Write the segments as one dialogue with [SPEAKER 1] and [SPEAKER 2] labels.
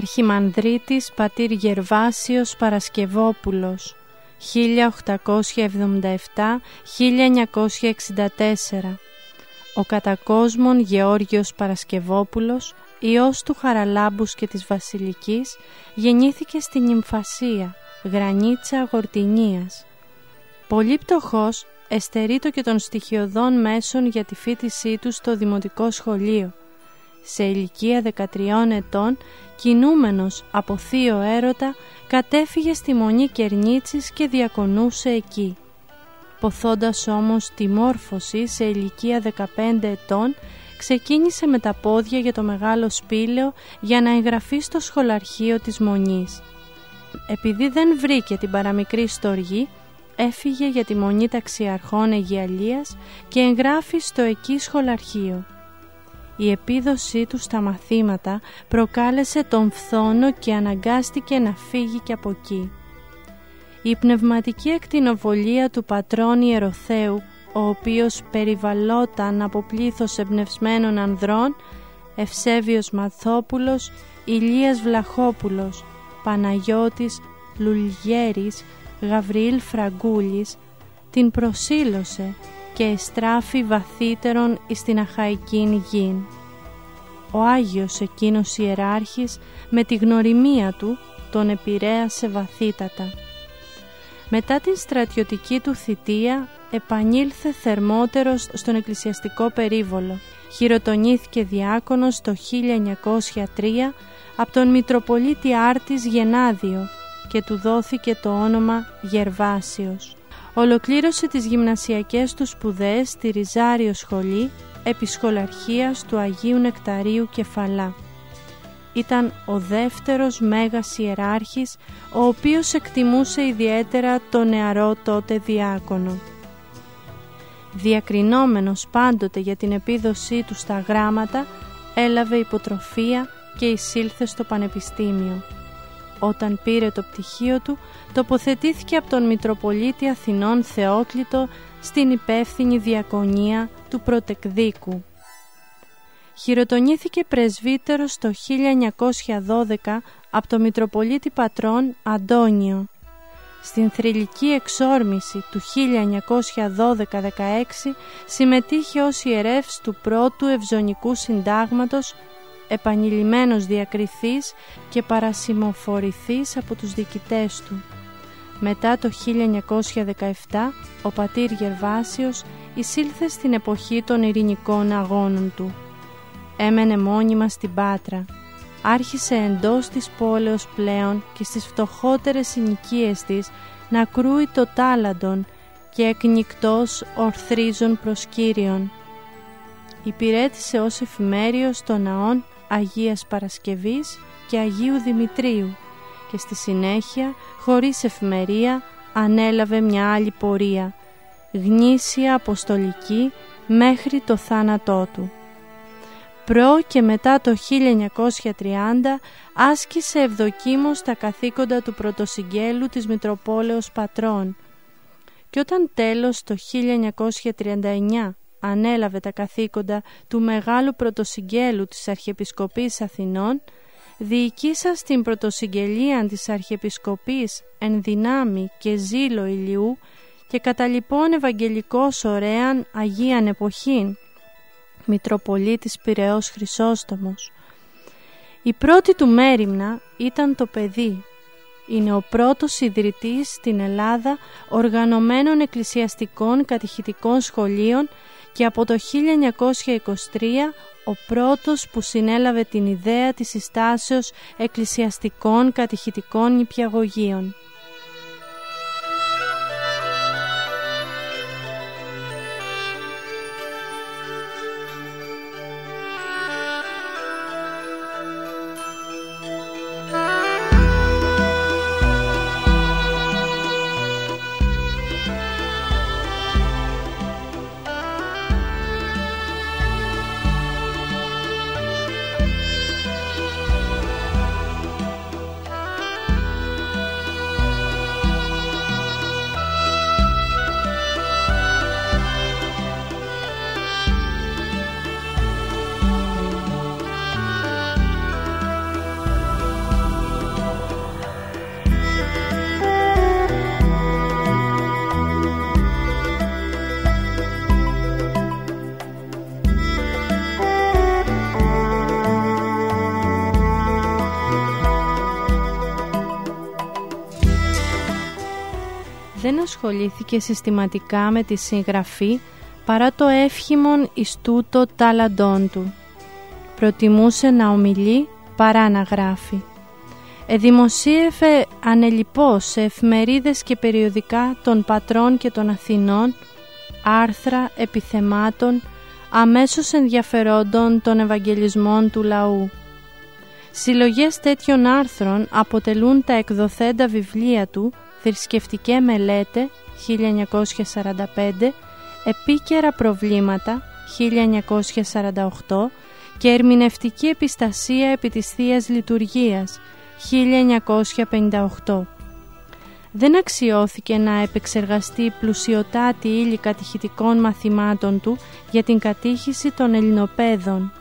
[SPEAKER 1] Αρχιμανδρίτης πατήρ Γερβάσιος Παρασκευόπουλος 1877-1964 Ο κατακόσμων Γεώργιος Παρασκευόπουλος, ιός του Χαραλάμπους και της Βασιλικής, γεννήθηκε στην Νυμφασία, γρανίτσα Γορτινίας. Πολύ πτωχός, εστερείτο και των στοιχειωδών μέσων για τη φίτησή του στο δημοτικό σχολείο. Σε ηλικία 13 ετών, κινούμενος από θείο έρωτα, κατέφυγε στη Μονή Κερνίτσης και διακονούσε εκεί. Ποθώντας όμως τη μόρφωση σε ηλικία 15 ετών, ξεκίνησε με τα πόδια για το μεγάλο σπήλαιο για να εγγραφεί στο σχολαρχείο της Μονής. Επειδή δεν βρήκε την παραμικρή στοργή, έφυγε για τη Μονή Ταξιαρχών Αιγιαλίας και εγγράφει στο εκεί σχολαρχείο. Η επίδοσή του στα μαθήματα προκάλεσε τον φθόνο και αναγκάστηκε να φύγει και από εκεί. Η πνευματική ακτινοβολία του πατρών Ιεροθέου, ο οποίος περιβαλλόταν από πλήθος εμπνευσμένων ανδρών, Ευσέβιος Μαθόπουλος, Ηλίας Βλαχόπουλος, Παναγιώτης Λουλγέρης, Γαβριήλ Φραγκούλης, την προσήλωσε και εστράφει βαθύτερον εις την αχαϊκήν γην. Ο Άγιος εκείνος ιεράρχης με τη γνωριμία του τον επηρέασε βαθύτατα. Μετά την στρατιωτική του θητεία επανήλθε θερμότερος στον εκκλησιαστικό περίβολο. Χειροτονήθηκε διάκονος το 1903 από τον Μητροπολίτη Άρτης Γενάδιο και του δόθηκε το όνομα Γερβάσιος. Ολοκλήρωσε τις γυμνασιακές του σπουδές στη Ριζάριο Σχολή Επισχολαρχίας του Αγίου Νεκταρίου Κεφαλά. Ήταν ο δεύτερος Μέγας Ιεράρχης, ο οποίος εκτιμούσε ιδιαίτερα το νεαρό τότε διάκονο. Διακρινόμενος πάντοτε για την επίδοσή του στα γράμματα, έλαβε υποτροφία και εισήλθε στο Πανεπιστήμιο όταν πήρε το πτυχίο του, τοποθετήθηκε από τον Μητροπολίτη Αθηνών Θεόκλητο στην υπεύθυνη διακονία του Πρωτεκδίκου. Χειροτονήθηκε πρεσβύτερος το 1912 από το Μητροπολίτη Πατρών Αντώνιο. Στην θρηλυκή εξόρμηση του 1912-16 συμμετείχε ως ιερεύς του πρώτου Ευζωνικού Συντάγματος επανειλημμένος διακριθής και παρασημοφορηθής από τους διοικητές του. Μετά το 1917 ο πατήρ Γερβάσιος εισήλθε στην εποχή των ειρηνικών αγώνων του. Έμενε μόνιμα στην Πάτρα. Άρχισε εντός της πόλεως πλέον και στις φτωχότερες συνοικίες της να κρούει το τάλαντον και εκνικτός ορθρίζων προς Κύριον. Υπηρέτησε ως εφημέριος των ναών Αγίας Παρασκευής και Αγίου Δημητρίου. Και στη συνέχεια, χωρίς εφημερία, ανέλαβε μια άλλη πορεία, γνήσια αποστολική μέχρι το θάνατό του. Προ και μετά το 1930 άσκησε ευδοκίμως τα καθήκοντα του πρωτοσυγγέλου της Μητροπόλεως Πατρών. Και όταν τέλος το 1939 ανέλαβε τα καθήκοντα του Μεγάλου Πρωτοσυγγέλου της Αρχιεπισκοπής Αθηνών, διοικήσα στην πρωτοσυγγελία της Αρχιεπισκοπής εν δυνάμει και ζήλο ηλιού και κατά λοιπόν Ευαγγελικός ωραίαν Αγίαν Εποχήν, Μητροπολίτης Πυραιός Χρυσόστομος. Η πρώτη του μέρημνα ήταν το παιδί. Είναι ο πρώτος ιδρυτής στην Ελλάδα οργανωμένων εκκλησιαστικών κατηχητικών σχολείων και από το 1923 ο πρώτος που συνέλαβε την ιδέα της συστάσεως εκκλησιαστικών κατηχητικών νηπιαγωγείων. Ασχολήθηκε συστηματικά με τη συγγραφή παρά το εύχημον εις τούτο τάλαντόν του. Προτιμούσε να ομιλεί παρά να γράφει. Εδημοσίευε ανελιπώς σε εφημερίδες και περιοδικά των πατρών και των Αθηνών άρθρα επιθεμάτων αμέσως ενδιαφερόντων των Ευαγγελισμών του λαού. Συλλογές τέτοιων άρθρων αποτελούν τα εκδοθέντα βιβλία του «Θρησκευτικέ μελέτε» 1945, «Επίκαιρα προβλήματα» 1948 και «Ερμηνευτική επιστασία επί της Θείας Λειτουργίας» 1958. Δεν αξιώθηκε να επεξεργαστεί πλουσιωτάτη ύλη κατηχητικών μαθημάτων του για την κατήχηση των Ελληνοπαίδων.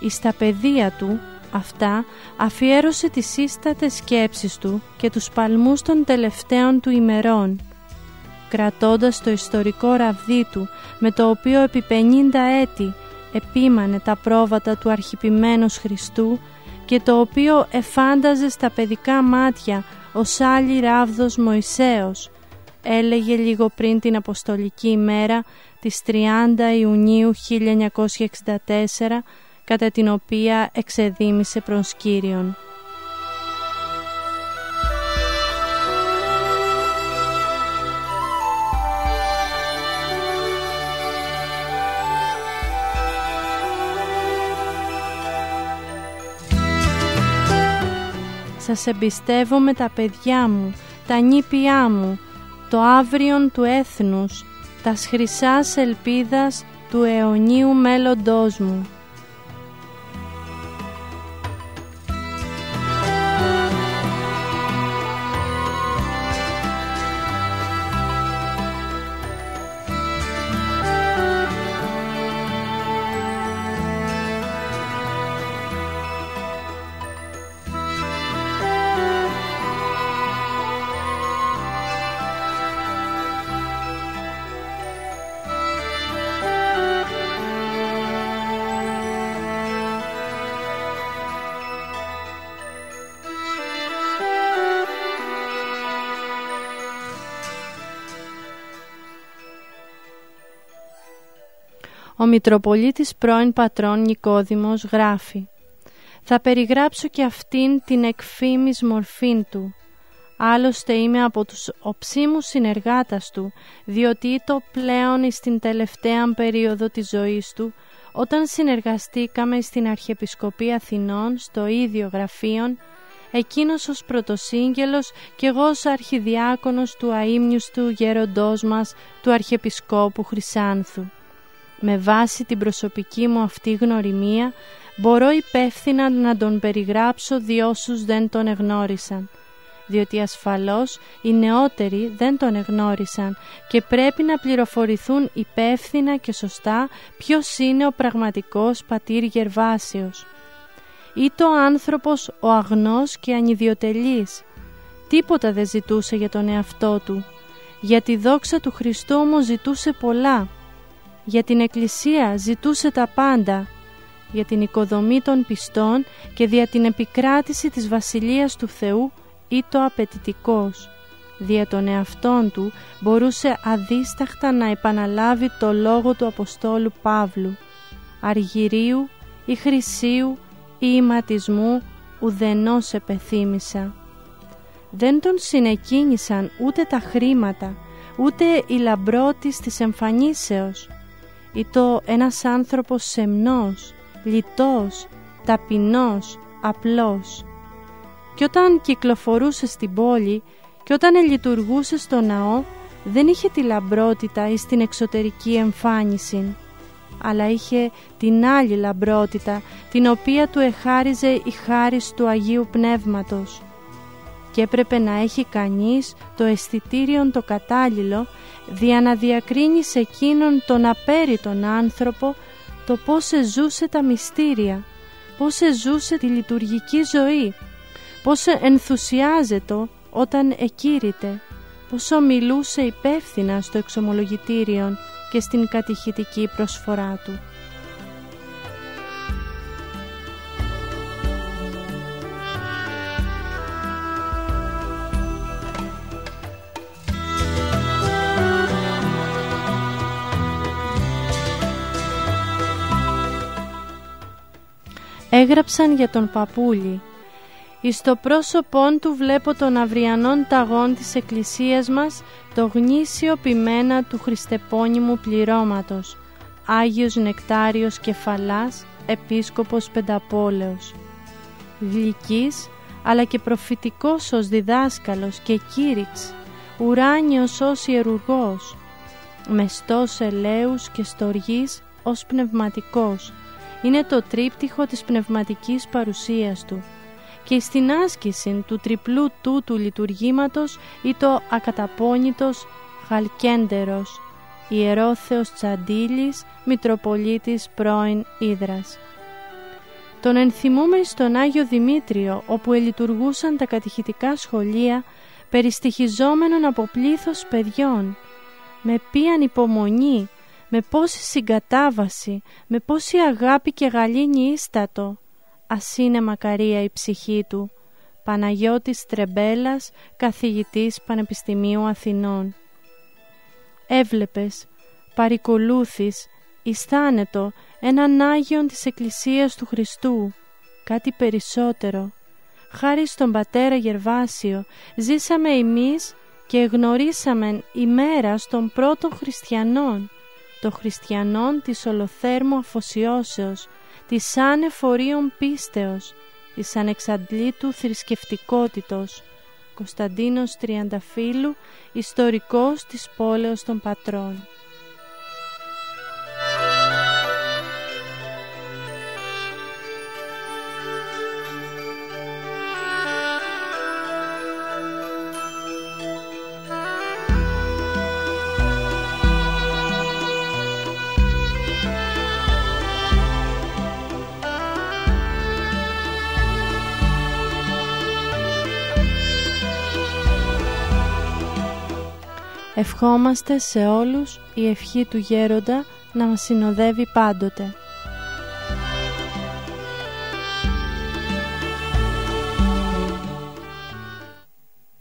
[SPEAKER 1] Εις τα παιδεία του, αυτά αφιέρωσε τις σύστατες σκέψεις του και τους παλμούς των τελευταίων του ημερών, κρατώντας το ιστορικό ραβδί του με το οποίο επί 50 έτη επίμανε τα πρόβατα του αρχιπημένος Χριστού και το οποίο εφάνταζε στα παιδικά μάτια ως άλλη ράβδος Μωυσέος, έλεγε λίγο πριν την Αποστολική ημέρα της 30 Ιουνίου 1964 κατά την οποία εξεδίμησε προς Κύριον. Σας εμπιστεύω με τα παιδιά μου, τα νήπια μου, το αύριον του έθνους, τα χρυσάς ελπίδας του αιωνίου μέλλοντός μου. Ο Μητροπολίτης πρώην πατρών Νικόδημος γράφει «Θα περιγράψω και αυτήν την εκφήμης μορφήν του. Άλλωστε είμαι από τους οψίμους συνεργάτας του, διότι το πλέον στην τελευταία περίοδο της ζωής του, όταν συνεργαστήκαμε στην Αρχιεπισκοπή Αθηνών, στο ίδιο γραφείον, εκείνος ως πρωτοσύγγελος και εγώ ως αρχιδιάκονος του αείμνιου γέροντός μας, του Αρχιεπισκόπου Χρυσάνθου. Με βάση την προσωπική μου αυτή γνωριμία μπορώ υπεύθυνα να τον περιγράψω διόσους δεν τον εγνώρισαν διότι ασφαλώς οι νεότεροι δεν τον εγνώρισαν και πρέπει να πληροφορηθούν υπεύθυνα και σωστά ποιος είναι ο πραγματικός πατήρ Γερβάσιος. Ή το άνθρωπος ο αγνός και ανιδιοτελής. Τίποτα δεν ζητούσε για τον εαυτό του. Για τη δόξα του Χριστού όμως ζητούσε πολλά για την Εκκλησία ζητούσε τα πάντα, για την οικοδομή των πιστών και δια την επικράτηση της Βασιλείας του Θεού ή το απαιτητικός. Δια των εαυτών του μπορούσε αδίσταχτα να επαναλάβει το λόγο του Αποστόλου Παύλου «Αργυρίου ή χρυσίου ή ηματισμού ουδενός επεθύμησα». Δεν τον συνεκίνησαν ούτε τα χρήματα, ούτε η λαμπρότης της εμφανίσεως, ή το ένας άνθρωπος σεμνός, λιτός, ταπεινός, απλός. Και όταν κυκλοφορούσε στην πόλη και όταν λειτουργούσε στο ναό δεν είχε τη λαμπρότητα ή στην εξωτερική εμφάνιση αλλά είχε την άλλη λαμπρότητα την οποία του εχάριζε η χάρις του Αγίου Πνεύματος και έπρεπε να έχει κανείς το αισθητήριο το κατάλληλο δια να διακρίνεις σε εκείνον τον απέριτον άνθρωπο το πώς ζούσε τα μυστήρια, πώς ζούσε τη λειτουργική ζωή, πώς ενθουσιάζεται όταν εκήρυτε, πώς μιλούσε υπεύθυνα στο εξομολογητήριο και στην κατηχητική προσφορά του. Έγραψαν για τον παπούλι Εις το πρόσωπόν του βλέπω τον αυριανόν ταγών της Εκκλησίας μας το γνήσιο ποιμένα του χριστεπώνυμου πληρώματος Άγιος Νεκτάριος Κεφαλάς, Επίσκοπος Πενταπόλεως. Γλυκής αλλά και προφητικός ως διδάσκαλος και κήρυξ ουράνιος ως ιερουργός μεστός ελέους και στοργής ως πνευματικός είναι το τρίπτυχο της πνευματικής παρουσίας του και στην άσκηση του τριπλού τούτου λειτουργήματος ή το ακαταπώνητος Χαλκέντερος, Ιερόθεος Τσαντήλης, Μητροπολίτης πρώην Ήδρας. Τον ενθυμούμε στον Άγιο Δημήτριο, όπου ελειτουργούσαν τα κατηχητικά σχολεία, περιστοιχιζόμενων από πλήθος παιδιών, με ποιαν υπομονή, με πόση συγκατάβαση, με πόση αγάπη και γαλήνη ίστατο, ας είναι μακαρία η ψυχή του, Παναγιώτης Τρεμπέλας, καθηγητής Πανεπιστημίου Αθηνών. Έβλεπες, παρικολούθης, αισθάνετο έναν Άγιον της Εκκλησίας του Χριστού, κάτι περισσότερο. Χάρη στον Πατέρα Γερβάσιο ζήσαμε εμείς και γνωρίσαμε ημέρα των πρώτων χριστιανών, των χριστιανών της ολοθέρμου αφοσιώσεως, της ανεφορίων πίστεως, της ανεξαντλήτου θρησκευτικότητος. Κωνσταντίνος Τριανταφύλου, ιστορικός της πόλεως των πατρών. Ευχόμαστε σε όλους η ευχή του Γέροντα να μας συνοδεύει πάντοτε.